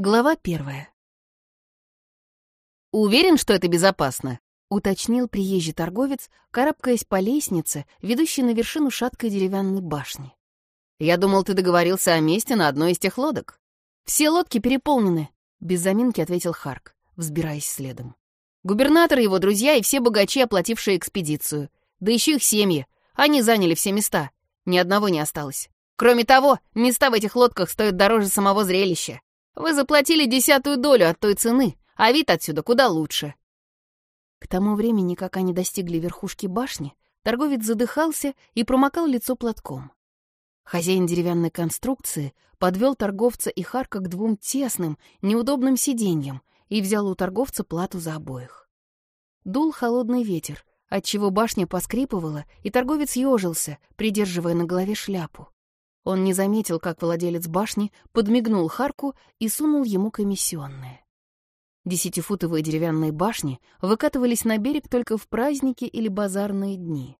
Глава первая. «Уверен, что это безопасно?» — уточнил приезжий торговец, карабкаясь по лестнице, ведущей на вершину шаткой деревянной башни. «Я думал, ты договорился о месте на одной из тех лодок». «Все лодки переполнены», — без заминки ответил Харк, взбираясь следом. «Губернатор, его друзья и все богачи, оплатившие экспедицию. Да еще их семьи. Они заняли все места. Ни одного не осталось. Кроме того, места в этих лодках стоят дороже самого зрелища. Вы заплатили десятую долю от той цены, а вид отсюда куда лучше». К тому времени, как они достигли верхушки башни, торговец задыхался и промокал лицо платком. Хозяин деревянной конструкции подвел торговца и Харка к двум тесным, неудобным сиденьям и взял у торговца плату за обоих. Дул холодный ветер, отчего башня поскрипывала, и торговец ежился, придерживая на голове шляпу. Он не заметил, как владелец башни подмигнул Харку и сунул ему комиссионные. Десятифутовые деревянные башни выкатывались на берег только в праздники или базарные дни.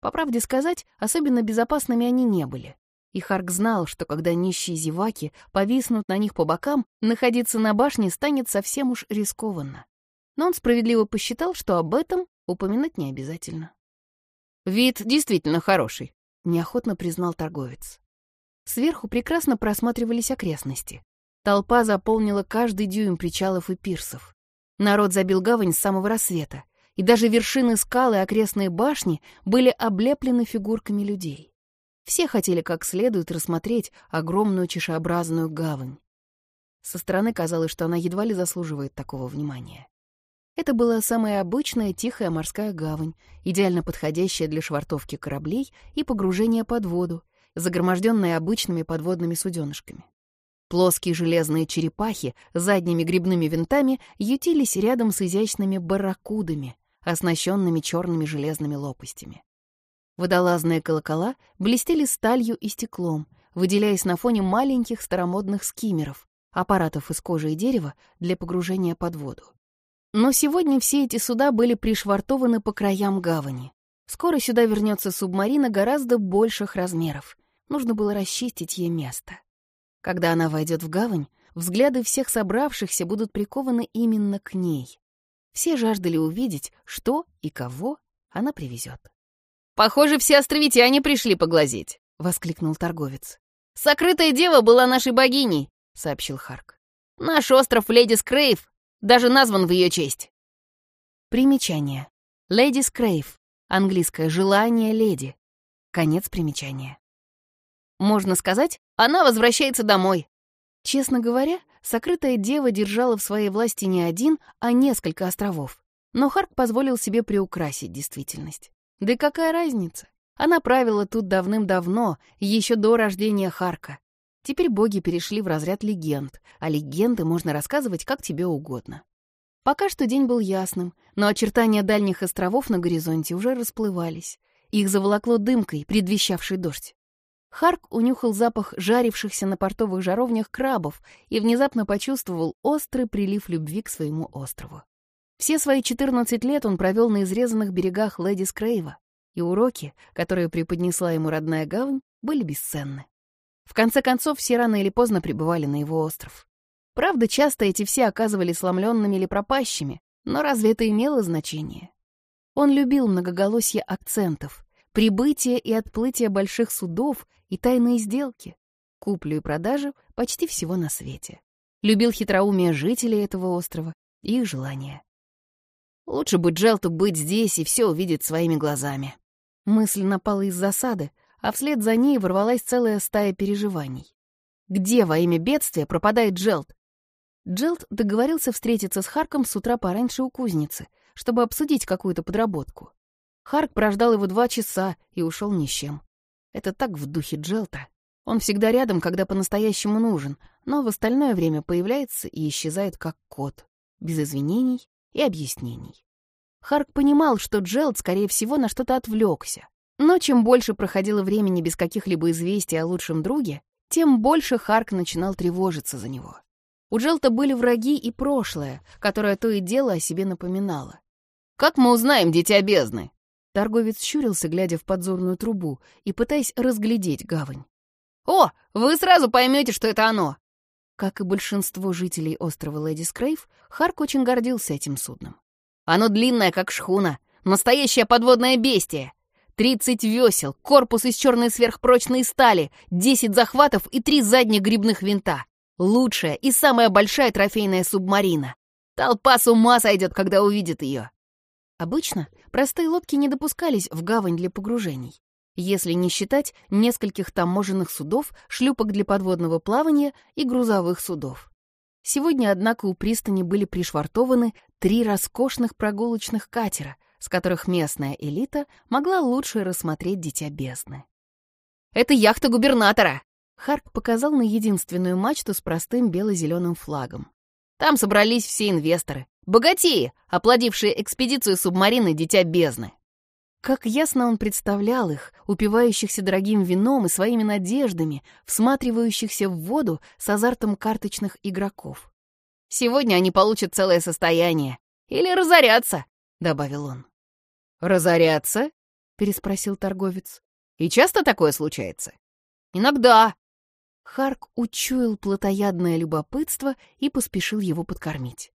По правде сказать, особенно безопасными они не были. И Харк знал, что когда нищие зеваки повиснут на них по бокам, находиться на башне станет совсем уж рискованно. Но он справедливо посчитал, что об этом упоминать не обязательно. «Вид действительно хороший», — неохотно признал торговец. Сверху прекрасно просматривались окрестности. Толпа заполнила каждый дюйм причалов и пирсов. Народ забил гавань с самого рассвета, и даже вершины скал и окрестные башни были облеплены фигурками людей. Все хотели как следует рассмотреть огромную чешеобразную гавань. Со стороны казалось, что она едва ли заслуживает такого внимания. Это была самая обычная тихая морская гавань, идеально подходящая для швартовки кораблей и погружения под воду, загроможденная обычными подводными суденышками. Плоские железные черепахи с задними грибными винтами ютились рядом с изящными барракудами, оснащенными черными железными лопастями. Водолазные колокола блестели сталью и стеклом, выделяясь на фоне маленьких старомодных скиммеров, аппаратов из кожи и дерева для погружения под воду. Но сегодня все эти суда были пришвартованы по краям гавани. Скоро сюда вернется субмарина гораздо больших размеров, Нужно было расчистить ей место. Когда она войдет в гавань, взгляды всех собравшихся будут прикованы именно к ней. Все жаждали увидеть, что и кого она привезет. «Похоже, все островитяне пришли поглазеть», — воскликнул торговец. «Сокрытая дева была нашей богиней», — сообщил Харк. «Наш остров Леди Скрейв даже назван в ее честь». Примечание. Леди Скрейв. Английское «желание леди». Конец примечания. Можно сказать, она возвращается домой. Честно говоря, сокрытая дева держала в своей власти не один, а несколько островов. Но Харк позволил себе приукрасить действительность. Да какая разница? Она правила тут давным-давно, еще до рождения Харка. Теперь боги перешли в разряд легенд, а легенды можно рассказывать как тебе угодно. Пока что день был ясным, но очертания дальних островов на горизонте уже расплывались. Их заволокло дымкой, предвещавшей дождь. Харк унюхал запах жарившихся на портовых жаровнях крабов и внезапно почувствовал острый прилив любви к своему острову. Все свои 14 лет он провел на изрезанных берегах Леди Скрейва, и уроки, которые преподнесла ему родная гавань, были бесценны. В конце концов, все рано или поздно прибывали на его остров. Правда, часто эти все оказывались сломленными или пропащими, но разве это имело значение? Он любил многоголосье акцентов, прибытие и отплытие больших судов и тайные сделки, куплю и продажу почти всего на свете. Любил хитроумие жителей этого острова и их желания. Лучше бы Джелту быть здесь и все увидеть своими глазами. Мысль напала из засады, а вслед за ней ворвалась целая стая переживаний. Где во имя бедствия пропадает Джелт? Джелт договорился встретиться с Харком с утра пораньше у кузницы, чтобы обсудить какую-то подработку. Харк прождал его два часа и ушел ни с чем. Это так в духе Джелта. Он всегда рядом, когда по-настоящему нужен, но в остальное время появляется и исчезает как кот, без извинений и объяснений. Харк понимал, что Джелт, скорее всего, на что-то отвлекся. Но чем больше проходило времени без каких-либо известий о лучшем друге, тем больше Харк начинал тревожиться за него. У Джелта были враги и прошлое, которое то и дело о себе напоминало. «Как мы узнаем, дитя бездны?» Торговец щурился, глядя в подзорную трубу и пытаясь разглядеть гавань. «О, вы сразу поймете, что это оно!» Как и большинство жителей острова Леди Скрейв, Харк очень гордился этим судном. Оно длинное, как шхуна, настоящее подводное бестие. Тридцать весел, корпус из черной сверхпрочной стали, десять захватов и три задних грибных винта. Лучшая и самая большая трофейная субмарина. Толпа с ума сойдет, когда увидит ее. Обычно простые лодки не допускались в гавань для погружений, если не считать нескольких таможенных судов, шлюпок для подводного плавания и грузовых судов. Сегодня, однако, у пристани были пришвартованы три роскошных прогулочных катера, с которых местная элита могла лучше рассмотреть дитя бездны. «Это яхта губернатора!» Харк показал на единственную мачту с простым бело-зеленым флагом. «Там собрались все инвесторы, богатеи, оплодившие экспедицию субмарины «Дитя бездны». Как ясно он представлял их, упивающихся дорогим вином и своими надеждами, всматривающихся в воду с азартом карточных игроков. «Сегодня они получат целое состояние. Или разорятся», — добавил он. «Разорятся?» — переспросил торговец. «И часто такое случается?» «Иногда». Харк учуял плотоядное любопытство и поспешил его подкормить.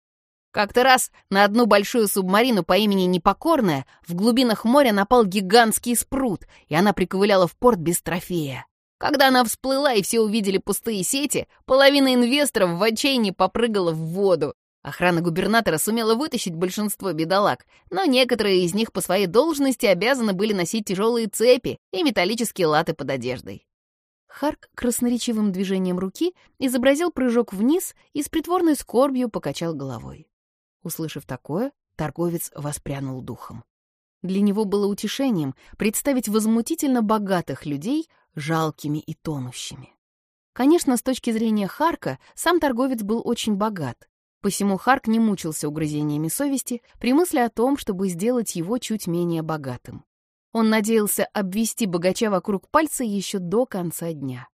Как-то раз на одну большую субмарину по имени Непокорная в глубинах моря напал гигантский спрут, и она приковыляла в порт без трофея. Когда она всплыла и все увидели пустые сети, половина инвесторов в отчаянии попрыгала в воду. Охрана губернатора сумела вытащить большинство бедолаг, но некоторые из них по своей должности обязаны были носить тяжелые цепи и металлические латы под одеждой. Харк красноречивым движением руки изобразил прыжок вниз и с притворной скорбью покачал головой. Услышав такое, торговец воспрянул духом. Для него было утешением представить возмутительно богатых людей жалкими и тонущими. Конечно, с точки зрения Харка, сам торговец был очень богат, посему Харк не мучился угрызениями совести при мысли о том, чтобы сделать его чуть менее богатым. Он надеялся обвести богача вокруг пальца еще до конца дня.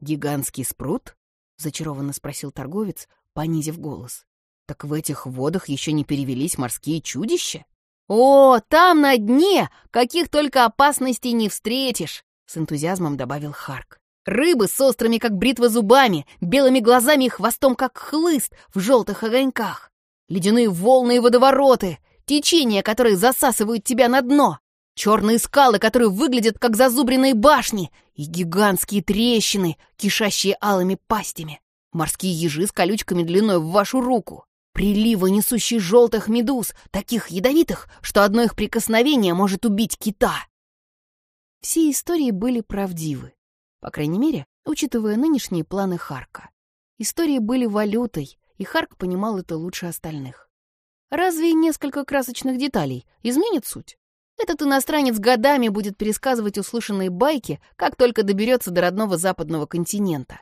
«Гигантский спрут?» — зачарованно спросил торговец, понизив голос. Так в этих водах еще не перевелись морские чудища? О, там на дне каких только опасностей не встретишь, с энтузиазмом добавил Харк. Рыбы с острыми, как бритва, зубами, белыми глазами и хвостом, как хлыст в желтых огоньках. Ледяные волны и водовороты, течения, которые засасывают тебя на дно. Черные скалы, которые выглядят как зазубренные башни, и гигантские трещины, кишащие алыми пастями. Морские ежи с колючками длиной в вашу руку. Приливы, несущие желтых медуз, таких ядовитых, что одно их прикосновение может убить кита. Все истории были правдивы. По крайней мере, учитывая нынешние планы Харка. Истории были валютой, и Харк понимал это лучше остальных. Разве несколько красочных деталей изменит суть? Этот иностранец годами будет пересказывать услышанные байки, как только доберется до родного западного континента.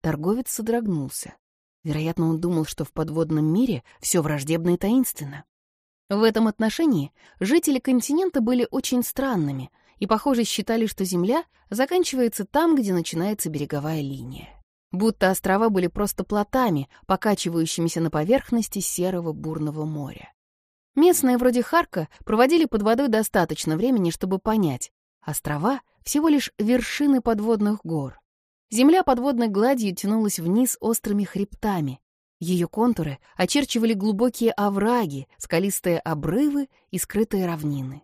Торговец содрогнулся. Вероятно, он думал, что в подводном мире все враждебно и таинственно. В этом отношении жители континента были очень странными и, похоже, считали, что Земля заканчивается там, где начинается береговая линия. Будто острова были просто плотами, покачивающимися на поверхности серого бурного моря. Местные вроде Харка проводили под водой достаточно времени, чтобы понять, острова — всего лишь вершины подводных гор. Земля подводной гладью тянулась вниз острыми хребтами. Ее контуры очерчивали глубокие овраги, скалистые обрывы и скрытые равнины.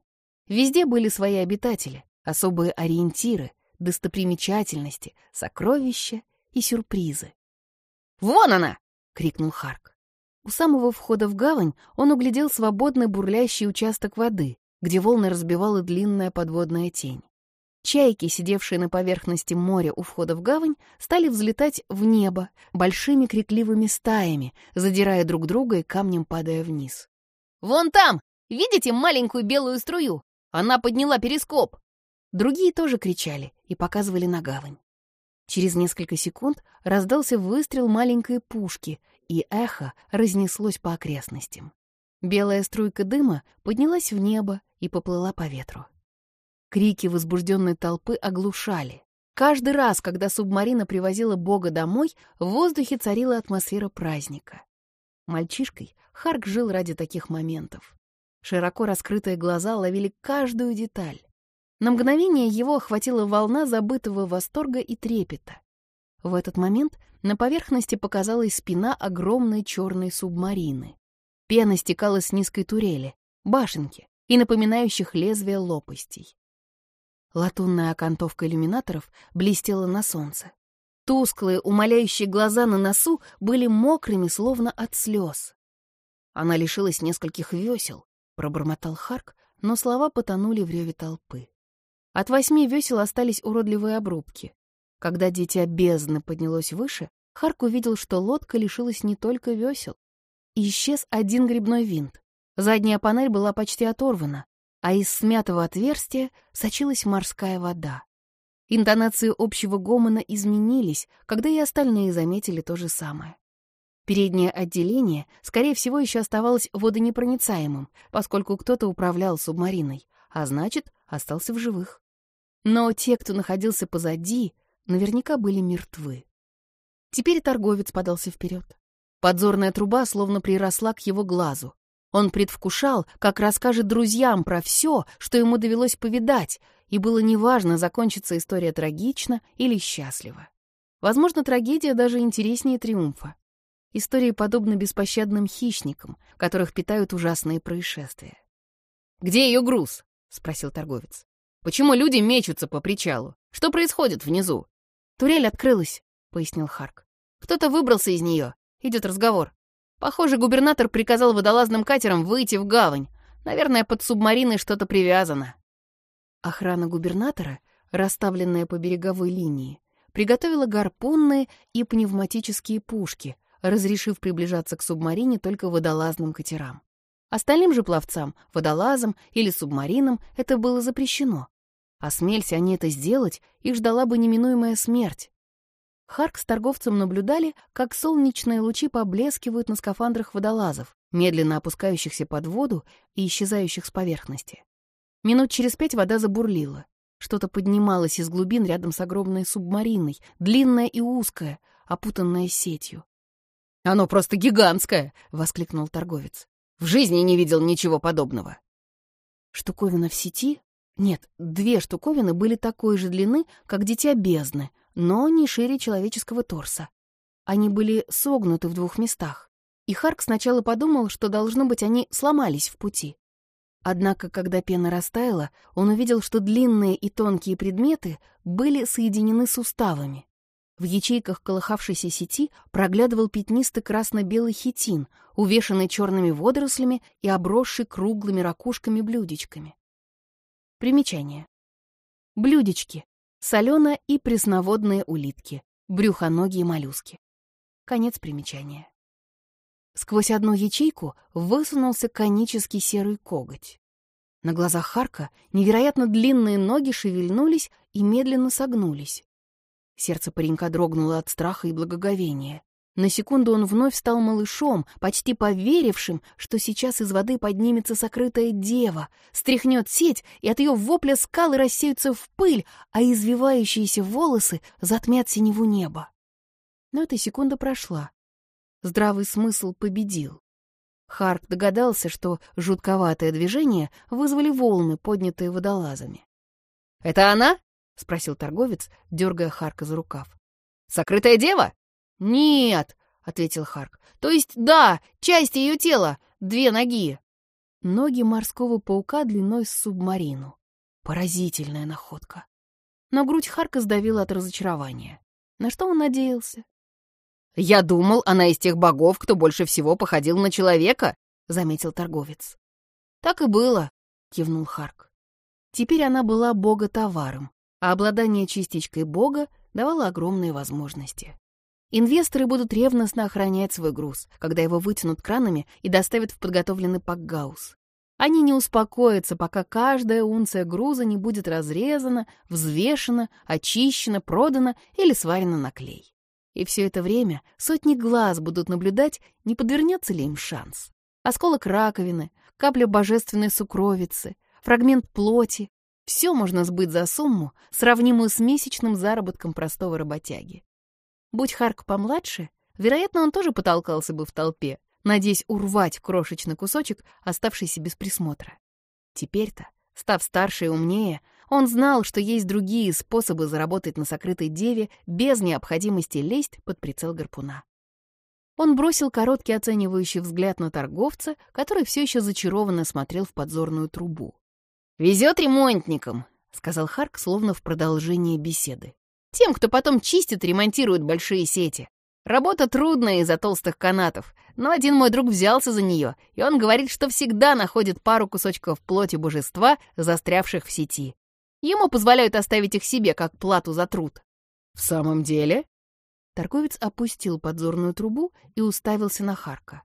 Везде были свои обитатели, особые ориентиры, достопримечательности, сокровища и сюрпризы. «Вон она!» — крикнул Харк. У самого входа в гавань он углядел свободный бурлящий участок воды, где волны разбивала длинная подводная тень. Чайки, сидевшие на поверхности моря у входа в гавань, стали взлетать в небо большими крикливыми стаями, задирая друг друга и камнем падая вниз. «Вон там! Видите маленькую белую струю? Она подняла перископ!» Другие тоже кричали и показывали на гавань. Через несколько секунд раздался выстрел маленькой пушки, и эхо разнеслось по окрестностям. Белая струйка дыма поднялась в небо и поплыла по ветру. Крики возбужденной толпы оглушали. Каждый раз, когда субмарина привозила Бога домой, в воздухе царила атмосфера праздника. Мальчишкой Харк жил ради таких моментов. Широко раскрытые глаза ловили каждую деталь. На мгновение его охватила волна забытого восторга и трепета. В этот момент на поверхности показалась спина огромной черной субмарины. Пена стекала с низкой турели, башенки и напоминающих лезвия лопастей. Латунная окантовка иллюминаторов блестела на солнце. Тусклые, умоляющие глаза на носу были мокрыми, словно от слез. Она лишилась нескольких весел, пробормотал Харк, но слова потонули в реве толпы. От восьми весел остались уродливые обрубки. Когда дитя бездны поднялось выше, Харк увидел, что лодка лишилась не только весел. Исчез один грибной винт. Задняя панель была почти оторвана, а из смятого отверстия сочилась морская вода. Интонации общего гомона изменились, когда и остальные заметили то же самое. Переднее отделение, скорее всего, еще оставалось водонепроницаемым, поскольку кто-то управлял субмариной, а значит, остался в живых. Но те, кто находился позади, наверняка были мертвы. Теперь торговец подался вперед. Подзорная труба словно приросла к его глазу. Он предвкушал, как расскажет друзьям про все, что ему довелось повидать, и было неважно, закончится история трагично или счастливо. Возможно, трагедия даже интереснее триумфа. Истории подобны беспощадным хищникам, которых питают ужасные происшествия. «Где ее груз?» — спросил торговец. «Почему люди мечутся по причалу? Что происходит внизу?» «Турель открылась», — пояснил Харк. «Кто-то выбрался из нее. Идет разговор. Похоже, губернатор приказал водолазным катерам выйти в гавань. Наверное, под субмариной что-то привязано». Охрана губернатора, расставленная по береговой линии, приготовила гарпунные и пневматические пушки, разрешив приближаться к субмарине только водолазным катерам. Остальным же пловцам, водолазам или субмаринам это было запрещено. Осмелься они это сделать, их ждала бы неминуемая смерть. Харк с торговцем наблюдали, как солнечные лучи поблескивают на скафандрах водолазов, медленно опускающихся под воду и исчезающих с поверхности. Минут через пять вода забурлила. Что-то поднималось из глубин рядом с огромной субмариной, длинное и узкое, опутанное сетью. «Оно просто гигантское!» — воскликнул торговец. «В жизни не видел ничего подобного». Штуковина в сети? Нет, две штуковины были такой же длины, как дитя бездны, но не шире человеческого торса. Они были согнуты в двух местах, и Харк сначала подумал, что, должно быть, они сломались в пути. Однако, когда пена растаяла, он увидел, что длинные и тонкие предметы были соединены суставами. В ячейках колыхавшейся сети проглядывал пятнистый красно-белый хитин, увешанный черными водорослями и обросший круглыми ракушками-блюдечками. Примечание. Блюдечки. Солено- и пресноводные улитки. Брюхоногие моллюски. Конец примечания. Сквозь одну ячейку высунулся конический серый коготь. На глазах Харка невероятно длинные ноги шевельнулись и медленно согнулись. Сердце паренька дрогнуло от страха и благоговения. На секунду он вновь стал малышом, почти поверившим, что сейчас из воды поднимется сокрытая дева, стряхнет сеть, и от ее вопля скалы рассеются в пыль, а извивающиеся волосы затмят синеву неба. Но эта секунда прошла. Здравый смысл победил. Харк догадался, что жутковатое движение вызвали волны, поднятые водолазами. «Это она?» — спросил торговец, дергая Харка за рукав. «Сокрытая дева?» «Нет», — ответил Харк. «То есть, да, часть ее тела, две ноги». Ноги морского паука длиной с субмарину. Поразительная находка. Но грудь Харка сдавила от разочарования. На что он надеялся? «Я думал, она из тех богов, кто больше всего походил на человека», — заметил торговец. «Так и было», — кивнул Харк. Теперь она была бога-товаром, а обладание частичкой Бога давало огромные возможности. Инвесторы будут ревностно охранять свой груз, когда его вытянут кранами и доставят в подготовленный пакгаус. Они не успокоятся, пока каждая унция груза не будет разрезана, взвешена, очищена, продана или сварена на клей. И все это время сотни глаз будут наблюдать, не подвернется ли им шанс. Осколок раковины, капля божественной сукровицы, фрагмент плоти, все можно сбыть за сумму, сравнимую с месячным заработком простого работяги. Будь Харк помладше, вероятно, он тоже потолкался бы в толпе, надеясь урвать крошечный кусочек, оставшийся без присмотра. Теперь-то, став старше и умнее, Он знал, что есть другие способы заработать на сокрытой деве без необходимости лезть под прицел гарпуна. Он бросил короткий оценивающий взгляд на торговца, который все еще зачарованно смотрел в подзорную трубу. «Везет ремонтникам», — сказал Харк, словно в продолжение беседы. «Тем, кто потом чистит и ремонтирует большие сети. Работа трудная из-за толстых канатов, но один мой друг взялся за нее, и он говорит, что всегда находит пару кусочков плоти божества, застрявших в сети. Ему позволяют оставить их себе как плату за труд. «В самом деле?» Торговец опустил подзорную трубу и уставился на Харка.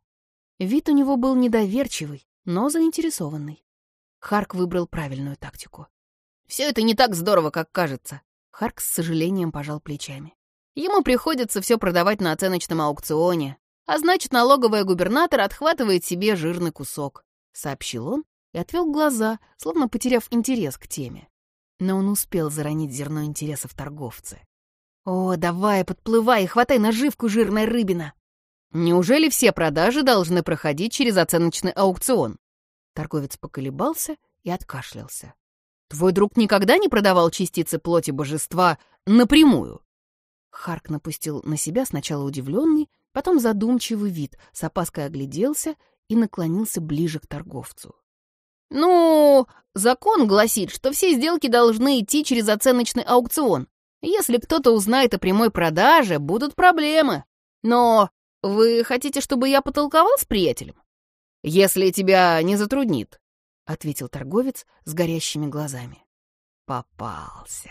Вид у него был недоверчивый, но заинтересованный. Харк выбрал правильную тактику. «Все это не так здорово, как кажется», — Харк с сожалением пожал плечами. «Ему приходится все продавать на оценочном аукционе, а значит, налоговая губернатор отхватывает себе жирный кусок», — сообщил он и отвел глаза, словно потеряв интерес к теме. Но он успел заронить зерно интереса в торговце. «О, давай, подплывай и хватай наживку, жирная рыбина!» «Неужели все продажи должны проходить через оценочный аукцион?» Торговец поколебался и откашлялся. «Твой друг никогда не продавал частицы плоти божества напрямую?» Харк напустил на себя сначала удивленный, потом задумчивый вид, с опаской огляделся и наклонился ближе к торговцу. «Ну, закон гласит, что все сделки должны идти через оценочный аукцион. Если кто-то узнает о прямой продаже, будут проблемы. Но вы хотите, чтобы я потолковал с приятелем? Если тебя не затруднит, — ответил торговец с горящими глазами. Попался.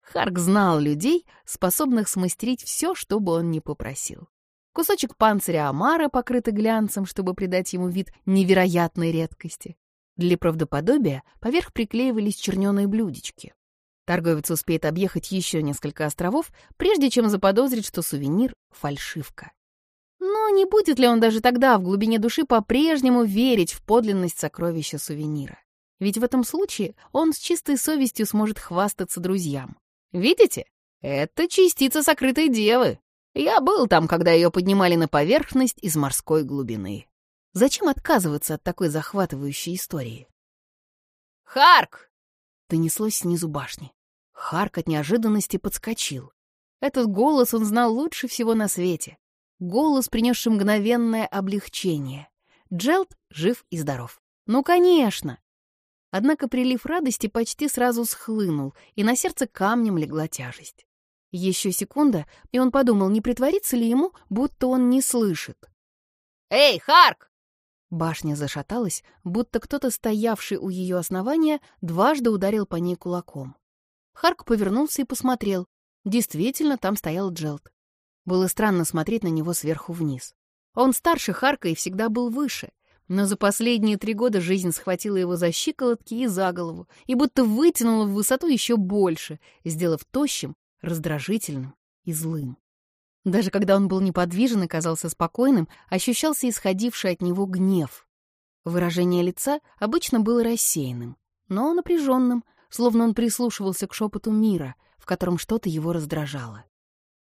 Харк знал людей, способных смастерить все, что бы он ни попросил. Кусочек панциря Амара, покрытый глянцем, чтобы придать ему вид невероятной редкости. Для правдоподобия поверх приклеивались черненые блюдечки. Торговец успеет объехать еще несколько островов, прежде чем заподозрить, что сувенир — фальшивка. Но не будет ли он даже тогда в глубине души по-прежнему верить в подлинность сокровища сувенира? Ведь в этом случае он с чистой совестью сможет хвастаться друзьям. Видите? Это частица сокрытой девы. Я был там, когда ее поднимали на поверхность из морской глубины. Зачем отказываться от такой захватывающей истории? «Харк!» донеслось снизу башни. Харк от неожиданности подскочил. Этот голос он знал лучше всего на свете. Голос, принесший мгновенное облегчение. Джелт жив и здоров. Ну, конечно! Однако прилив радости почти сразу схлынул, и на сердце камнем легла тяжесть. Еще секунда, и он подумал, не притворится ли ему, будто он не слышит. «Эй, Харк!» Башня зашаталась, будто кто-то, стоявший у ее основания, дважды ударил по ней кулаком. Харк повернулся и посмотрел. Действительно, там стоял Джелд. Было странно смотреть на него сверху вниз. Он старше Харка и всегда был выше, но за последние три года жизнь схватила его за щиколотки и за голову, и будто вытянула в высоту еще больше, сделав тощим, раздражительным и злым. Даже когда он был неподвижен и казался спокойным, ощущался исходивший от него гнев. Выражение лица обычно было рассеянным, но напряженным, словно он прислушивался к шепоту мира, в котором что-то его раздражало.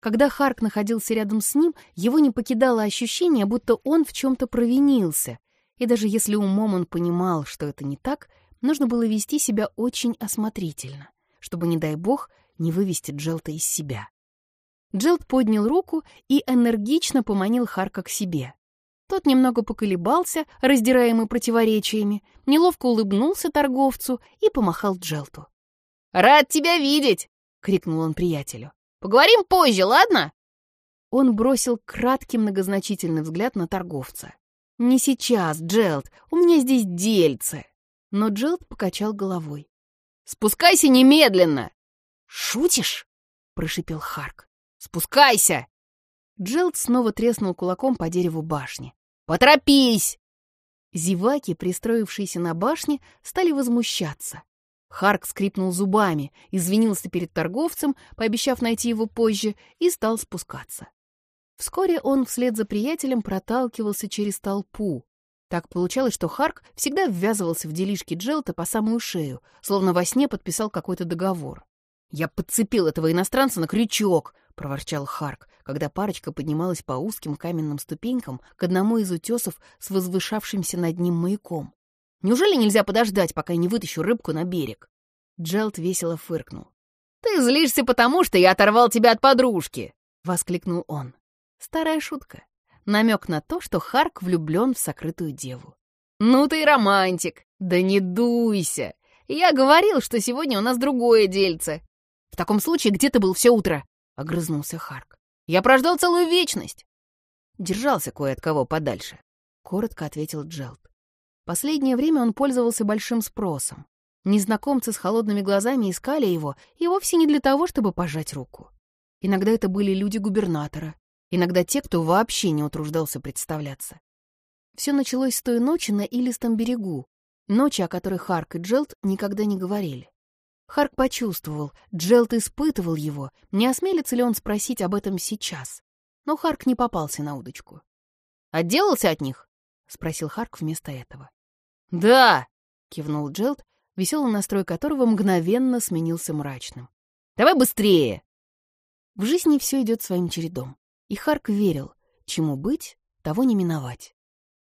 Когда Харк находился рядом с ним, его не покидало ощущение, будто он в чем-то провинился, и даже если умом он понимал, что это не так, нужно было вести себя очень осмотрительно, чтобы, не дай бог, не вывести Джелта из себя. Джилд поднял руку и энергично поманил Харка к себе. Тот немного поколебался, раздираемый противоречиями, неловко улыбнулся торговцу и помахал Джелту. «Рад тебя видеть!» — крикнул он приятелю. «Поговорим позже, ладно?» Он бросил краткий многозначительный взгляд на торговца. «Не сейчас, Джелд, у меня здесь дельце!» Но Джелд покачал головой. «Спускайся немедленно!» «Шутишь?» — прошипел Харк. Спускайся!» Джилд снова треснул кулаком по дереву башни. «Поторопись!» Зеваки, пристроившиеся на башне, стали возмущаться. Харк скрипнул зубами, извинился перед торговцем, пообещав найти его позже, и стал спускаться. Вскоре он вслед за приятелем проталкивался через толпу. Так получалось, что Харк всегда ввязывался в делишки Джелта по самую шею, словно во сне подписал какой-то договор. «Я подцепил этого иностранца на крючок!» — проворчал Харк, когда парочка поднималась по узким каменным ступенькам к одному из утесов с возвышавшимся над ним маяком. «Неужели нельзя подождать, пока я не вытащу рыбку на берег?» Джелт весело фыркнул. «Ты злишься потому, что я оторвал тебя от подружки!» — воскликнул он. Старая шутка. Намек на то, что Харк влюблен в сокрытую деву. «Ну ты романтик! Да не дуйся! Я говорил, что сегодня у нас другое дельце!» «В таком случае где ты был все утро?» — огрызнулся Харк. «Я прождал целую вечность!» «Держался кое от кого подальше», — коротко ответил Джелд. Последнее время он пользовался большим спросом. Незнакомцы с холодными глазами искали его и вовсе не для того, чтобы пожать руку. Иногда это были люди губернатора, иногда те, кто вообще не утруждался представляться. Все началось с той ночи на Илистом берегу, ночи, о которой Харк и Джелт никогда не говорили. Харк почувствовал, Джелт испытывал его, не осмелится ли он спросить об этом сейчас. Но Харк не попался на удочку. «Отделался от них?» — спросил Харк вместо этого. «Да!» — кивнул Джелт, веселый настрой которого мгновенно сменился мрачным. «Давай быстрее!» В жизни все идет своим чередом, и Харк верил, чему быть, того не миновать.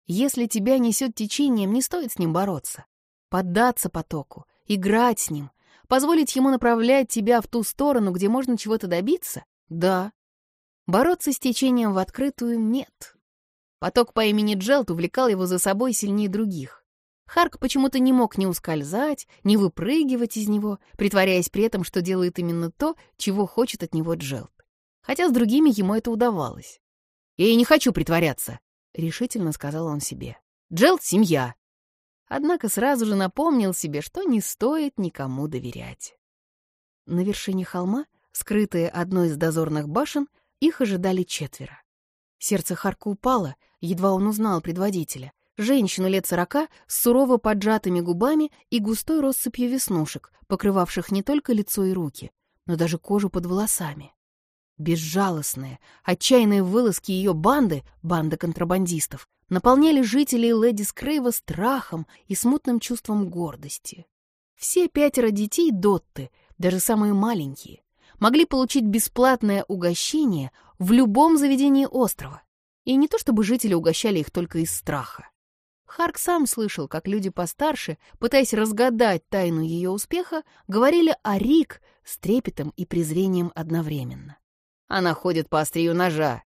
Если тебя несет течением, не стоит с ним бороться. Поддаться потоку, играть с ним, позволить ему направлять тебя в ту сторону, где можно чего-то добиться — да. Бороться с течением в открытую — нет. Поток по имени Джелт увлекал его за собой сильнее других. Харк почему-то не мог ни ускользать, ни выпрыгивать из него, притворяясь при этом, что делает именно то, чего хочет от него Джелт. Хотя с другими ему это удавалось. «Я и не хочу притворяться», — решительно сказал он себе. «Джелт — семья». Однако сразу же напомнил себе, что не стоит никому доверять. На вершине холма, скрытые одной из дозорных башен, их ожидали четверо. Сердце Харка упало, едва он узнал предводителя, Женщину лет сорока с сурово поджатыми губами и густой россыпью веснушек, покрывавших не только лицо и руки, но даже кожу под волосами. Безжалостные, отчаянные вылазки ее банды, банда контрабандистов, наполняли жителей Леди Скрейва страхом и смутным чувством гордости. Все пятеро детей Дотты, даже самые маленькие, могли получить бесплатное угощение в любом заведении острова. И не то чтобы жители угощали их только из страха. Харк сам слышал, как люди постарше, пытаясь разгадать тайну ее успеха, говорили о Рик с трепетом и презрением одновременно. Она ходит по острию ножа.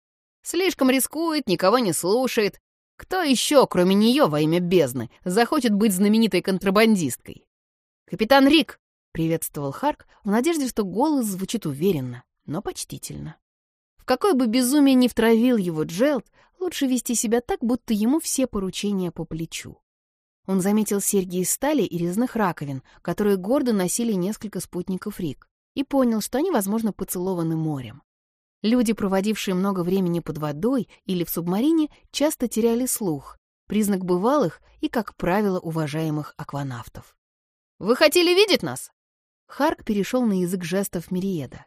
Слишком рискует, никого не слушает. Кто еще, кроме нее, во имя бездны, захочет быть знаменитой контрабандисткой? «Капитан Рик!» — приветствовал Харк в надежде, что голос звучит уверенно, но почтительно. Какой бы безумие ни втравил его Джелд, Лучше вести себя так, будто ему все поручения по плечу. Он заметил серьги из стали и резных раковин, которые гордо носили несколько спутников Рик, и понял, что они, возможно, поцелованы морем. Люди, проводившие много времени под водой или в субмарине, часто теряли слух, признак бывалых и, как правило, уважаемых акванавтов. «Вы хотели видеть нас?» Харк перешел на язык жестов Мириеда.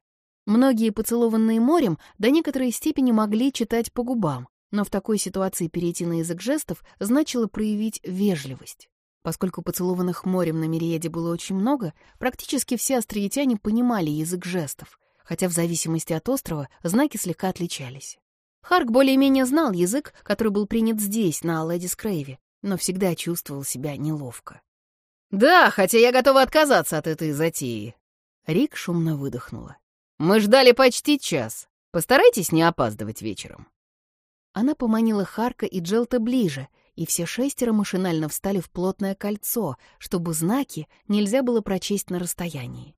Многие, поцелованные морем, до некоторой степени могли читать по губам, но в такой ситуации перейти на язык жестов значило проявить вежливость. Поскольку поцелованных морем на Мириеде было очень много, практически все островитяне понимали язык жестов, хотя в зависимости от острова знаки слегка отличались. Харк более-менее знал язык, который был принят здесь, на Лэдис Крейве, но всегда чувствовал себя неловко. «Да, хотя я готова отказаться от этой затеи». Рик шумно выдохнула. «Мы ждали почти час. Постарайтесь не опаздывать вечером». Она поманила Харка и Джелта ближе, и все шестеро машинально встали в плотное кольцо, чтобы знаки нельзя было прочесть на расстоянии.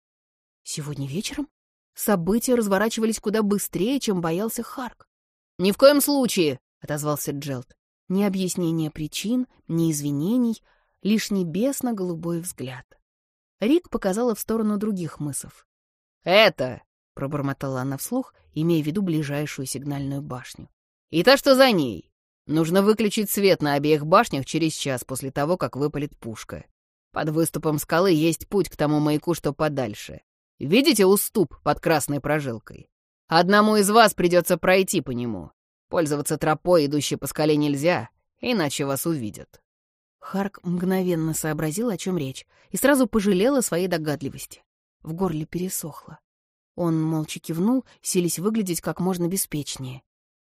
Сегодня вечером события разворачивались куда быстрее, чем боялся Харк. «Ни в коем случае!» — отозвался Джелт. Ни объяснения причин, ни извинений, лишь небесно-голубой взгляд. Рик показала в сторону других мысов. «Это!» — пробормотала она вслух, имея в виду ближайшую сигнальную башню. И то, что за ней. Нужно выключить свет на обеих башнях через час после того, как выпалит пушка. Под выступом скалы есть путь к тому маяку, что подальше. Видите уступ под красной прожилкой? Одному из вас придется пройти по нему. Пользоваться тропой, идущей по скале, нельзя, иначе вас увидят. Харк мгновенно сообразил, о чем речь, и сразу пожалел о своей догадливости. В горле пересохло. Он молча кивнул, сились выглядеть как можно беспечнее.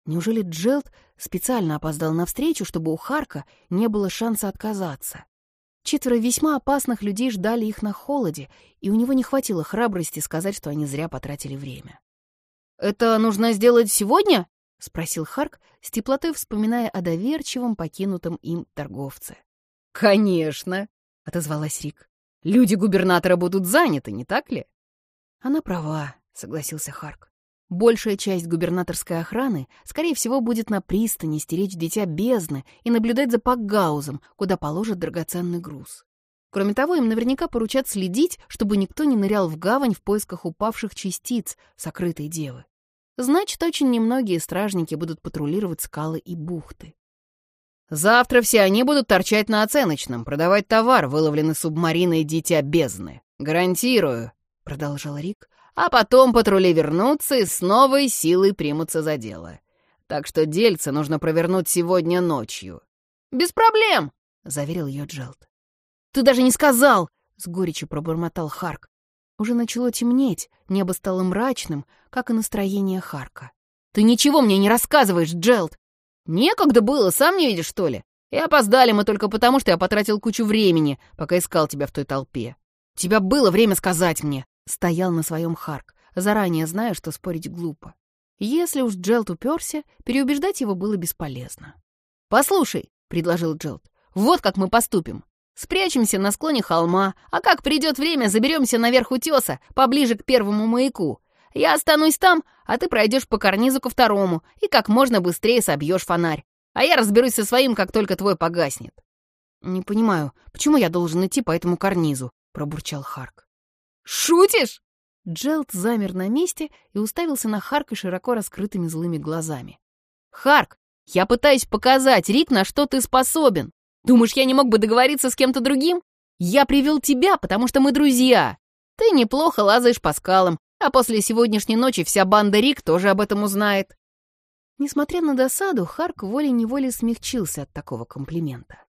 Неужели Джелд специально опоздал на встречу, чтобы у Харка не было шанса отказаться? Четверо весьма опасных людей ждали их на холоде, и у него не хватило храбрости сказать, что они зря потратили время. «Это нужно сделать сегодня?» — спросил Харк, с теплотой вспоминая о доверчивом, покинутом им торговце. «Конечно!» — отозвалась Рик. «Люди губернатора будут заняты, не так ли?» «Она права», — согласился Харк. «Большая часть губернаторской охраны, скорее всего, будет на пристани стеречь дитя бездны и наблюдать за Пакгаузом, куда положат драгоценный груз. Кроме того, им наверняка поручат следить, чтобы никто не нырял в гавань в поисках упавших частиц сокрытой девы. Значит, очень немногие стражники будут патрулировать скалы и бухты. Завтра все они будут торчать на оценочном, продавать товар, выловленный субмариной дитя бездны. Гарантирую, — продолжал Рик, — а потом патрули вернутся и с новой силой примутся за дело. Так что дельце нужно провернуть сегодня ночью. «Без проблем!» — заверил ее Джелд. «Ты даже не сказал!» — с горечью пробормотал Харк. Уже начало темнеть, небо стало мрачным, как и настроение Харка. «Ты ничего мне не рассказываешь, Джелд!» «Некогда было, сам не видишь, что ли? И опоздали мы только потому, что я потратил кучу времени, пока искал тебя в той толпе. Тебя было время сказать мне!» Стоял на своем Харк, заранее зная, что спорить глупо. Если уж Джелд уперся, переубеждать его было бесполезно. «Послушай», — предложил Джелд, — «вот как мы поступим. Спрячемся на склоне холма, а как придет время, заберемся наверх утеса, поближе к первому маяку. Я останусь там, а ты пройдешь по карнизу ко второму и как можно быстрее собьешь фонарь. А я разберусь со своим, как только твой погаснет». «Не понимаю, почему я должен идти по этому карнизу?» — пробурчал Харк. «Шутишь?» Джелд замер на месте и уставился на Харка широко раскрытыми злыми глазами. «Харк, я пытаюсь показать, Рик, на что ты способен. Думаешь, я не мог бы договориться с кем-то другим? Я привел тебя, потому что мы друзья. Ты неплохо лазаешь по скалам, а после сегодняшней ночи вся банда Рик тоже об этом узнает». Несмотря на досаду, Харк волей-неволей смягчился от такого комплимента.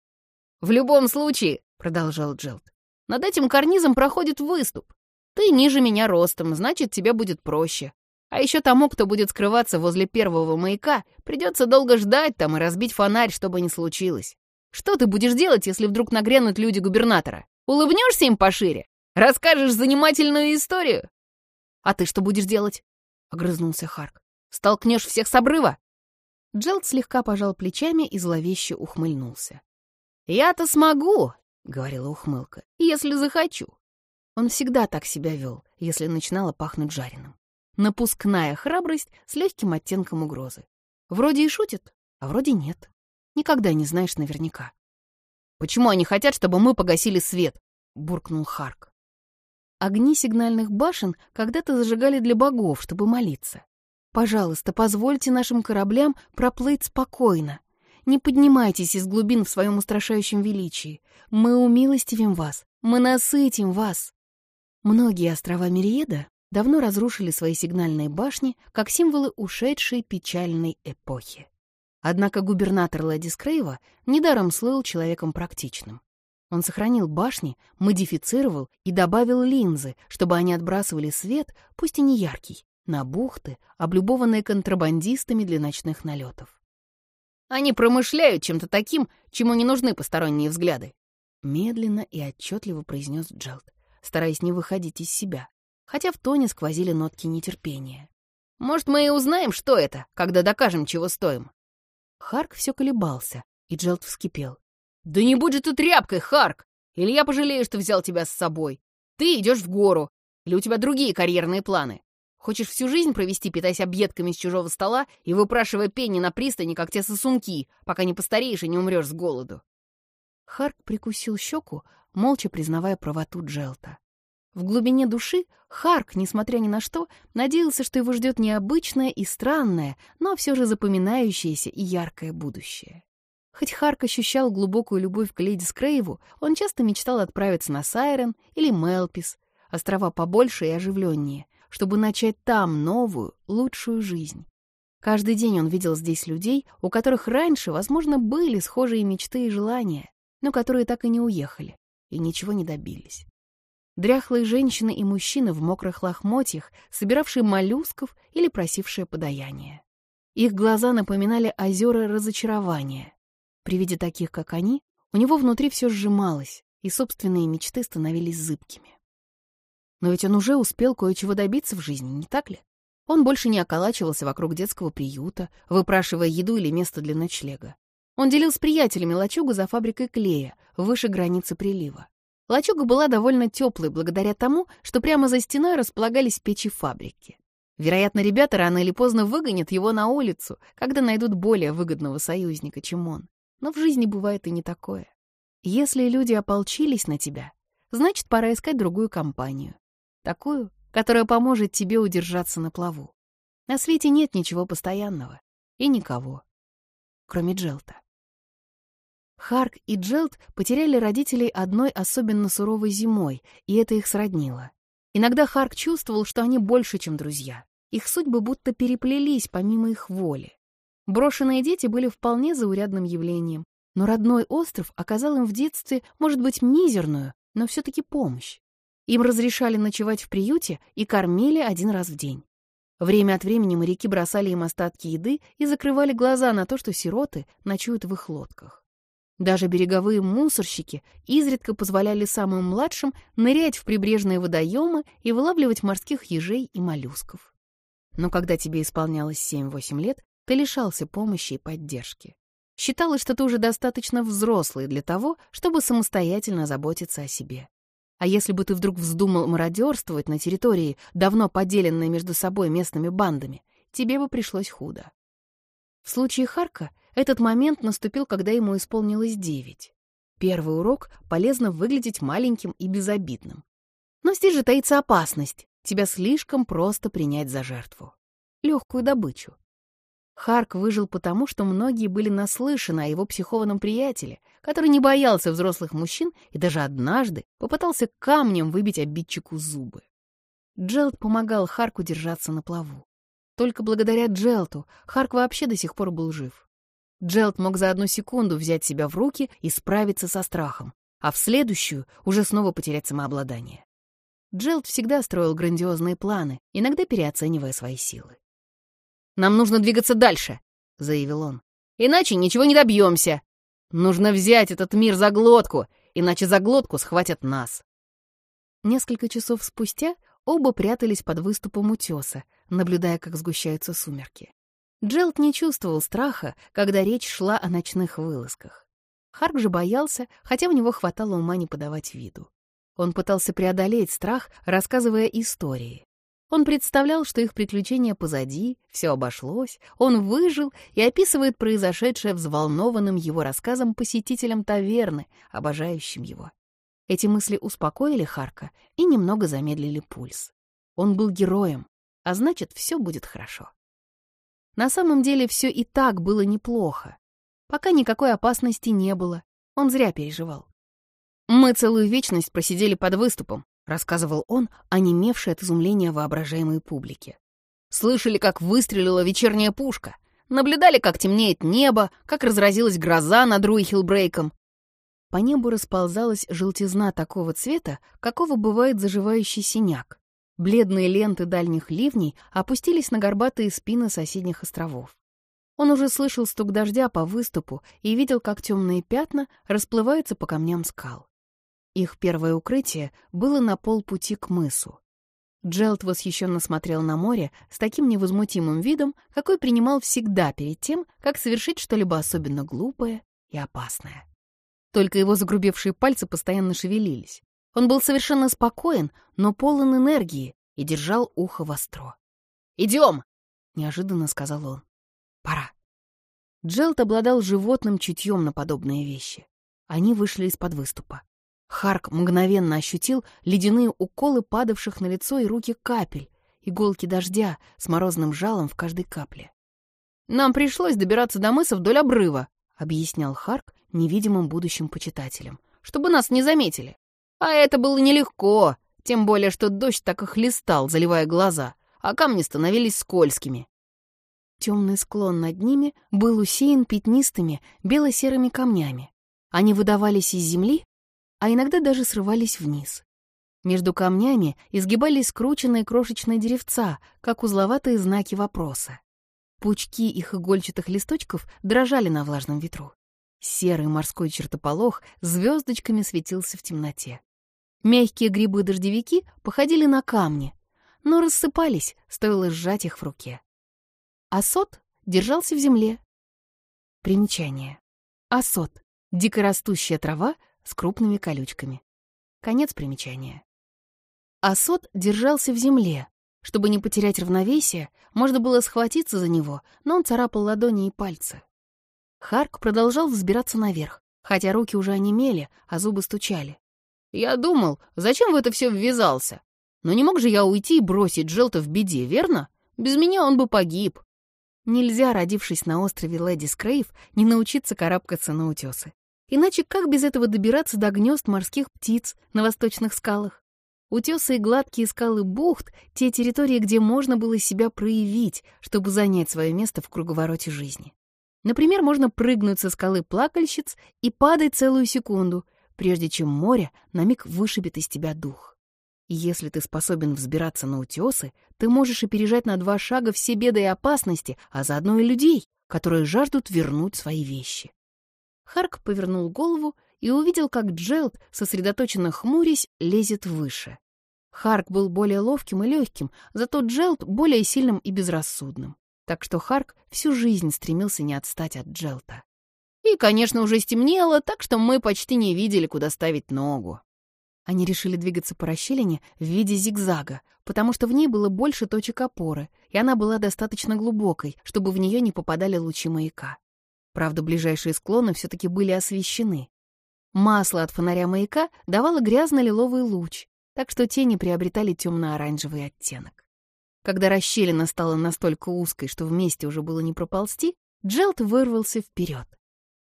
«В любом случае», — продолжал Джелд, — «над этим карнизом проходит выступ. Ты ниже меня ростом, значит, тебе будет проще. А еще тому, кто будет скрываться возле первого маяка, придется долго ждать там и разбить фонарь, чтобы не случилось. Что ты будешь делать, если вдруг нагрянут люди губернатора? Улыбнешься им пошире? Расскажешь занимательную историю? А ты что будешь делать? Огрызнулся Харк. Столкнешь всех с обрыва? Джелд слегка пожал плечами и зловеще ухмыльнулся. «Я-то смогу», — говорила ухмылка, — «если захочу. Он всегда так себя вел, если начинало пахнуть жареным. Напускная храбрость с легким оттенком угрозы. Вроде и шутит, а вроде нет. Никогда не знаешь наверняка. «Почему они хотят, чтобы мы погасили свет?» — буркнул Харк. Огни сигнальных башен когда-то зажигали для богов, чтобы молиться. Пожалуйста, позвольте нашим кораблям проплыть спокойно. Не поднимайтесь из глубин в своем устрашающем величии. Мы умилостивим вас, мы насытим вас. Многие острова Мириеда давно разрушили свои сигнальные башни как символы ушедшей печальной эпохи. Однако губернатор Лэдис Крейва недаром слыл человеком практичным. Он сохранил башни, модифицировал и добавил линзы, чтобы они отбрасывали свет, пусть и не яркий, на бухты, облюбованные контрабандистами для ночных налетов. «Они промышляют чем-то таким, чему не нужны посторонние взгляды», медленно и отчетливо произнес Джелд стараясь не выходить из себя, хотя в тоне сквозили нотки нетерпения. «Может, мы и узнаем, что это, когда докажем, чего стоим?» Харк все колебался, и Джелд вскипел. «Да не будь же ты тряпкой, Харк! Или я пожалею, что взял тебя с собой. Ты идешь в гору, или у тебя другие карьерные планы? Хочешь всю жизнь провести, питаясь объедками с чужого стола и выпрашивая пенни на пристани, как те сосунки, пока не постареешь и не умрешь с голоду?» Харк прикусил щеку, молча признавая правоту Джелта. В глубине души Харк, несмотря ни на что, надеялся, что его ждет необычное и странное, но все же запоминающееся и яркое будущее. Хоть Харк ощущал глубокую любовь к леди Скрейву, он часто мечтал отправиться на Сайрен или Мелпис, острова побольше и оживленнее, чтобы начать там новую, лучшую жизнь. Каждый день он видел здесь людей, у которых раньше, возможно, были схожие мечты и желания, но которые так и не уехали и ничего не добились. Дряхлые женщины и мужчины в мокрых лохмотьях, собиравшие моллюсков или просившие подаяние. Их глаза напоминали озера разочарования. При виде таких, как они, у него внутри все сжималось, и собственные мечты становились зыбкими. Но ведь он уже успел кое-чего добиться в жизни, не так ли? Он больше не околачивался вокруг детского приюта, выпрашивая еду или место для ночлега. Он делил с приятелями лачугу за фабрикой клея, выше границы прилива. Лачуга была довольно теплой благодаря тому, что прямо за стеной располагались печи фабрики. Вероятно, ребята рано или поздно выгонят его на улицу, когда найдут более выгодного союзника, чем он. Но в жизни бывает и не такое. Если люди ополчились на тебя, значит, пора искать другую компанию. Такую, которая поможет тебе удержаться на плаву. На свете нет ничего постоянного и никого, кроме Джелта. Харк и Джелт потеряли родителей одной особенно суровой зимой, и это их сроднило. Иногда Харк чувствовал, что они больше, чем друзья. Их судьбы будто переплелись помимо их воли. Брошенные дети были вполне заурядным явлением, но родной остров оказал им в детстве, может быть, мизерную, но все-таки помощь. Им разрешали ночевать в приюте и кормили один раз в день. Время от времени моряки бросали им остатки еды и закрывали глаза на то, что сироты ночуют в их лодках. Даже береговые мусорщики изредка позволяли самым младшим нырять в прибрежные водоемы и вылавливать морских ежей и моллюсков. Но когда тебе исполнялось 7-8 лет, ты лишался помощи и поддержки. Считалось, что ты уже достаточно взрослый для того, чтобы самостоятельно заботиться о себе. А если бы ты вдруг вздумал мародерствовать на территории, давно поделенной между собой местными бандами, тебе бы пришлось худо. В случае Харка этот момент наступил, когда ему исполнилось девять. Первый урок — полезно выглядеть маленьким и безобидным. Но здесь же таится опасность. Тебя слишком просто принять за жертву. Легкую добычу. Харк выжил потому, что многие были наслышаны о его психованном приятеле, который не боялся взрослых мужчин и даже однажды попытался камнем выбить обидчику зубы. Джелд помогал Харку держаться на плаву. Только благодаря Джелту Харк вообще до сих пор был жив. Джелт мог за одну секунду взять себя в руки и справиться со страхом, а в следующую уже снова потерять самообладание. Джелт всегда строил грандиозные планы, иногда переоценивая свои силы. «Нам нужно двигаться дальше», — заявил он. «Иначе ничего не добьемся. Нужно взять этот мир за глотку, иначе за глотку схватят нас». Несколько часов спустя оба прятались под выступом утеса, наблюдая, как сгущаются сумерки. Джелт не чувствовал страха, когда речь шла о ночных вылазках. Харк же боялся, хотя у него хватало ума не подавать виду. Он пытался преодолеть страх, рассказывая истории. Он представлял, что их приключения позади, все обошлось, он выжил и описывает произошедшее взволнованным его рассказом посетителям таверны, обожающим его. Эти мысли успокоили Харка и немного замедлили пульс. Он был героем, а значит, все будет хорошо. На самом деле все и так было неплохо. Пока никакой опасности не было, он зря переживал. «Мы целую вечность просидели под выступом», — рассказывал он, онемевший от изумления воображаемой публики. «Слышали, как выстрелила вечерняя пушка, наблюдали, как темнеет небо, как разразилась гроза над Руихилбрейком. По небу расползалась желтизна такого цвета, какого бывает заживающий синяк. Бледные ленты дальних ливней опустились на горбатые спины соседних островов. Он уже слышал стук дождя по выступу и видел, как темные пятна расплываются по камням скал. Их первое укрытие было на полпути к мысу. Джелт восхищенно смотрел на море с таким невозмутимым видом, какой принимал всегда перед тем, как совершить что-либо особенно глупое и опасное. Только его загрубевшие пальцы постоянно шевелились. Он был совершенно спокоен, но полон энергии и держал ухо востро. «Идем!» — неожиданно сказал он. «Пора». Джелт обладал животным чутьем на подобные вещи. Они вышли из-под выступа. Харк мгновенно ощутил ледяные уколы падавших на лицо и руки капель, иголки дождя с морозным жалом в каждой капле. «Нам пришлось добираться до мыса вдоль обрыва», — объяснял Харк невидимым будущим почитателям, «чтобы нас не заметили. А это было нелегко, тем более, что дождь так и хлестал, заливая глаза, а камни становились скользкими. Темный склон над ними был усеян пятнистыми бело-серыми камнями. Они выдавались из земли, а иногда даже срывались вниз. Между камнями изгибались скрученные крошечные деревца, как узловатые знаки вопроса. Пучки их игольчатых листочков дрожали на влажном ветру. Серый морской чертополох звездочками светился в темноте. Мягкие грибы-дождевики походили на камни, но рассыпались, стоило сжать их в руке. Осот держался в земле. Примечание. Осот — дикорастущая трава с крупными колючками. Конец примечания. Осот держался в земле. Чтобы не потерять равновесие, можно было схватиться за него, но он царапал ладони и пальцы. Харк продолжал взбираться наверх, хотя руки уже онемели, а зубы стучали. «Я думал, зачем в это все ввязался? Но не мог же я уйти и бросить Джелта в беде, верно? Без меня он бы погиб». Нельзя, родившись на острове Леди Скрейв, не научиться карабкаться на утесы. Иначе как без этого добираться до гнезд морских птиц на восточных скалах? Утесы и гладкие скалы бухт — те территории, где можно было себя проявить, чтобы занять свое место в круговороте жизни. Например, можно прыгнуть со скалы плакальщиц и падать целую секунду, прежде чем море на миг вышибет из тебя дух. Если ты способен взбираться на утесы, ты можешь опережать на два шага все беды и опасности, а заодно и людей, которые жаждут вернуть свои вещи. Харк повернул голову и увидел, как Джелд, сосредоточенно хмурясь, лезет выше. Харк был более ловким и легким, зато Джелд более сильным и безрассудным. Так что Харк всю жизнь стремился не отстать от Джелта. И, конечно, уже стемнело, так что мы почти не видели, куда ставить ногу. Они решили двигаться по расщелине в виде зигзага, потому что в ней было больше точек опоры, и она была достаточно глубокой, чтобы в нее не попадали лучи маяка. Правда, ближайшие склоны все таки были освещены. Масло от фонаря маяка давало грязно-лиловый луч, так что тени приобретали темно-оранжевый оттенок. Когда расщелина стала настолько узкой, что вместе уже было не проползти, Джелт вырвался вперед.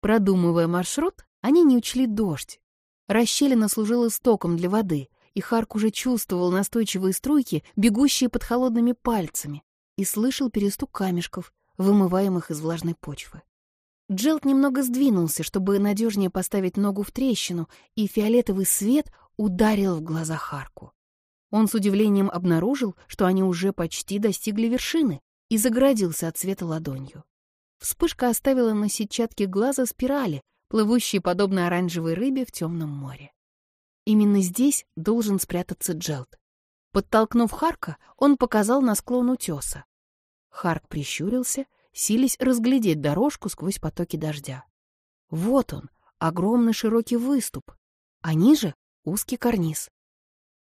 Продумывая маршрут, они не учли дождь. Расщелина служила стоком для воды, и Харк уже чувствовал настойчивые струйки, бегущие под холодными пальцами, и слышал перестук камешков, вымываемых из влажной почвы. Джелт немного сдвинулся, чтобы надежнее поставить ногу в трещину, и фиолетовый свет ударил в глаза Харку. Он с удивлением обнаружил, что они уже почти достигли вершины, и загородился от света ладонью. Вспышка оставила на сетчатке глаза спирали, плывущие подобно оранжевой рыбе в темном море. Именно здесь должен спрятаться Джелд. Подтолкнув Харка, он показал на склон утеса. Харк прищурился, сились разглядеть дорожку сквозь потоки дождя. Вот он, огромный широкий выступ, а ниже — узкий карниз.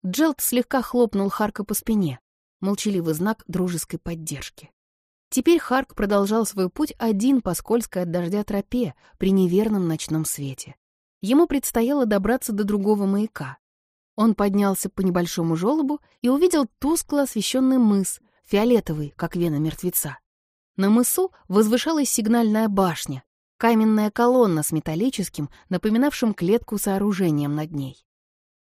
Джелт слегка хлопнул Харка по спине, молчаливый знак дружеской поддержки. Теперь Харк продолжал свой путь один по скользкой от дождя тропе при неверном ночном свете. Ему предстояло добраться до другого маяка. Он поднялся по небольшому желобу и увидел тускло освещенный мыс, фиолетовый, как вена мертвеца. На мысу возвышалась сигнальная башня, каменная колонна с металлическим, напоминавшим клетку сооружением над ней.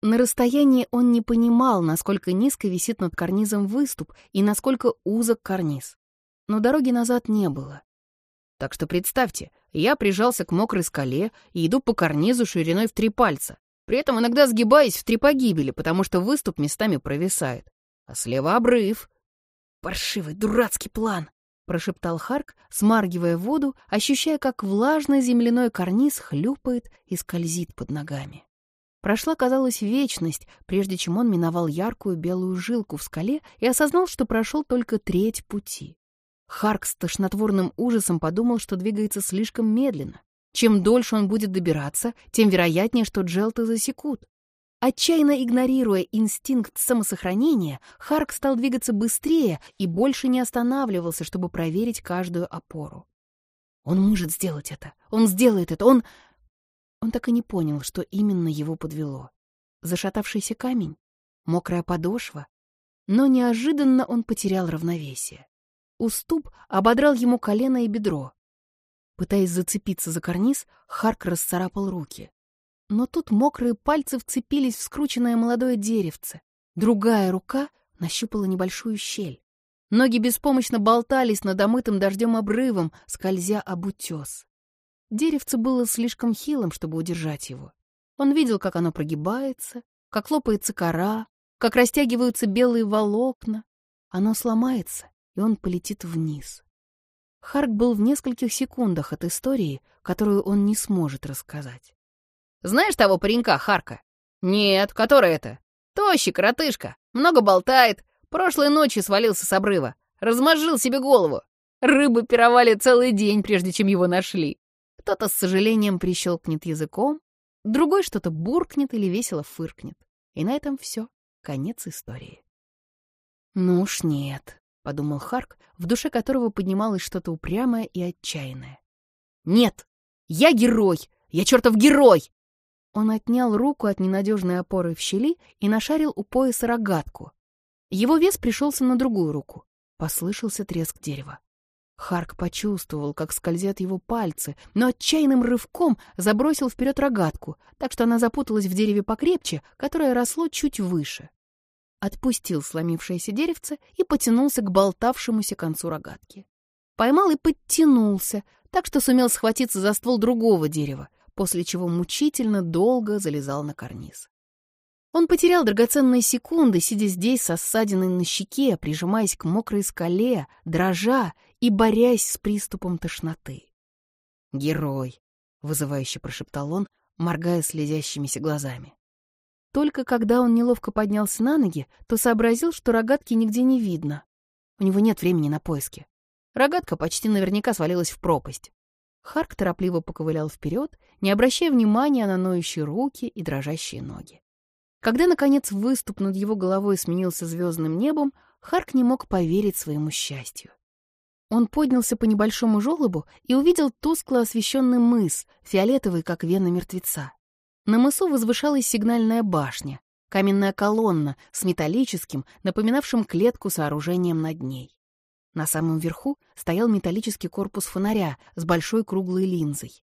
На расстоянии он не понимал, насколько низко висит над карнизом выступ и насколько узок карниз. Но дороги назад не было. Так что представьте, я прижался к мокрой скале и иду по карнизу шириной в три пальца, при этом иногда сгибаясь в три погибели, потому что выступ местами провисает. А слева обрыв. «Паршивый, дурацкий план!» — прошептал Харк, смаргивая воду, ощущая, как влажный земляной карниз хлюпает и скользит под ногами. Прошла, казалось, вечность, прежде чем он миновал яркую белую жилку в скале и осознал, что прошел только треть пути. Харк с тошнотворным ужасом подумал, что двигается слишком медленно. Чем дольше он будет добираться, тем вероятнее, что джелты засекут. Отчаянно игнорируя инстинкт самосохранения, Харк стал двигаться быстрее и больше не останавливался, чтобы проверить каждую опору. Он может сделать это. Он сделает это. Он... Он так и не понял, что именно его подвело. Зашатавшийся камень? Мокрая подошва? Но неожиданно он потерял равновесие. Уступ ободрал ему колено и бедро. Пытаясь зацепиться за карниз, Харк расцарапал руки. Но тут мокрые пальцы вцепились в скрученное молодое деревце. Другая рука нащупала небольшую щель. Ноги беспомощно болтались над омытым дождем обрывом, скользя об утес. Деревце было слишком хилым, чтобы удержать его. Он видел, как оно прогибается, как лопается кора, как растягиваются белые волокна. Оно сломается, и он полетит вниз. Харк был в нескольких секундах от истории, которую он не сможет рассказать. «Знаешь того паренька, Харка?» «Нет, который это?» «Тощий, коротышка, много болтает, прошлой ночью свалился с обрыва, размозжил себе голову. Рыбы пировали целый день, прежде чем его нашли. Кто-то с сожалением прищелкнет языком, другой что-то буркнет или весело фыркнет. И на этом все. Конец истории. «Ну уж нет», — подумал Харк, в душе которого поднималось что-то упрямое и отчаянное. «Нет! Я герой! Я чертов герой!» Он отнял руку от ненадежной опоры в щели и нашарил у пояса рогатку. Его вес пришелся на другую руку. Послышался треск дерева. Харк почувствовал, как скользят его пальцы, но отчаянным рывком забросил вперед рогатку, так что она запуталась в дереве покрепче, которое росло чуть выше. Отпустил сломившееся деревце и потянулся к болтавшемуся концу рогатки. Поймал и подтянулся, так что сумел схватиться за ствол другого дерева, после чего мучительно долго залезал на карниз. Он потерял драгоценные секунды, сидя здесь со ссадиной на щеке, прижимаясь к мокрой скале, дрожа и борясь с приступом тошноты. «Герой!» — вызывающе прошептал он, моргая слезящимися глазами. Только когда он неловко поднялся на ноги, то сообразил, что рогатки нигде не видно. У него нет времени на поиски. Рогатка почти наверняка свалилась в пропасть. Харк торопливо поковылял вперед, не обращая внимания на ноющие руки и дрожащие ноги. Когда, наконец, выступ над его головой сменился звездным небом, Харк не мог поверить своему счастью. Он поднялся по небольшому желобу и увидел тускло освещенный мыс, фиолетовый, как вена мертвеца. На мысу возвышалась сигнальная башня, каменная колонна с металлическим, напоминавшим клетку сооружением над ней. На самом верху стоял металлический корпус фонаря с большой круглой линзой.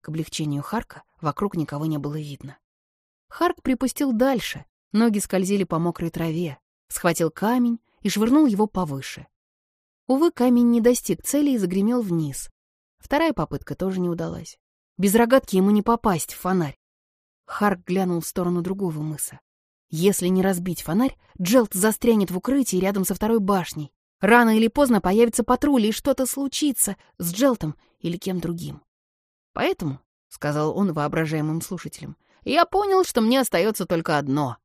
К облегчению Харка вокруг никого не было видно. Харк припустил дальше, ноги скользили по мокрой траве, схватил камень и швырнул его повыше. Увы, камень не достиг цели и загремел вниз. Вторая попытка тоже не удалась. Без рогатки ему не попасть в фонарь. Харк глянул в сторону другого мыса. Если не разбить фонарь, Джелт застрянет в укрытии рядом со второй башней. Рано или поздно появится патруль, и что-то случится с Джелтом или кем другим. Поэтому, — сказал он воображаемым слушателям, — я понял, что мне остается только одно.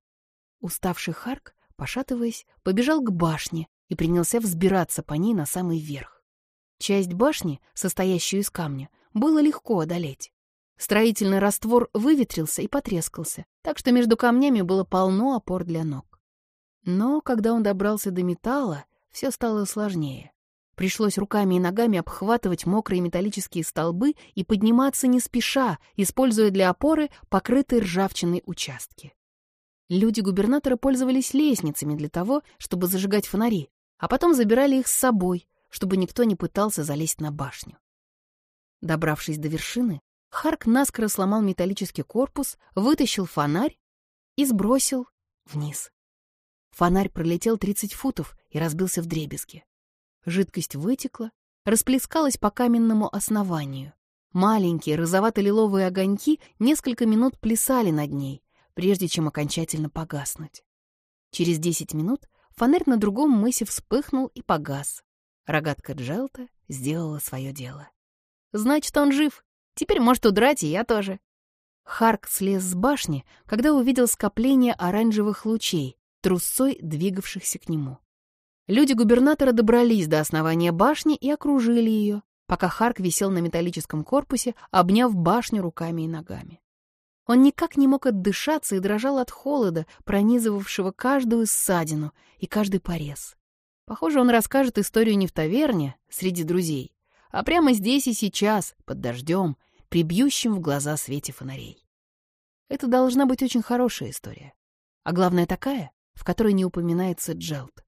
Уставший Харк, пошатываясь, побежал к башне, и принялся взбираться по ней на самый верх. Часть башни, состоящую из камня, было легко одолеть. Строительный раствор выветрился и потрескался, так что между камнями было полно опор для ног. Но когда он добрался до металла, все стало сложнее. Пришлось руками и ногами обхватывать мокрые металлические столбы и подниматься не спеша, используя для опоры покрытые ржавчиной участки. Люди губернатора пользовались лестницами для того, чтобы зажигать фонари, а потом забирали их с собой, чтобы никто не пытался залезть на башню. Добравшись до вершины, Харк наскоро сломал металлический корпус, вытащил фонарь и сбросил вниз. Фонарь пролетел 30 футов и разбился в дребезги. Жидкость вытекла, расплескалась по каменному основанию. Маленькие розовато-лиловые огоньки несколько минут плясали над ней, прежде чем окончательно погаснуть. Через 10 минут Фонарь на другом мысе вспыхнул и погас. Рогатка Джелта сделала свое дело. Значит, он жив. Теперь может удрать, и я тоже. Харк слез с башни, когда увидел скопление оранжевых лучей, трусцой двигавшихся к нему. Люди губернатора добрались до основания башни и окружили ее, пока Харк висел на металлическом корпусе, обняв башню руками и ногами. Он никак не мог отдышаться и дрожал от холода, пронизывавшего каждую ссадину и каждый порез. Похоже, он расскажет историю не в таверне, среди друзей, а прямо здесь и сейчас, под дождем, при бьющем в глаза свете фонарей. Это должна быть очень хорошая история. А главное такая, в которой не упоминается Джелт.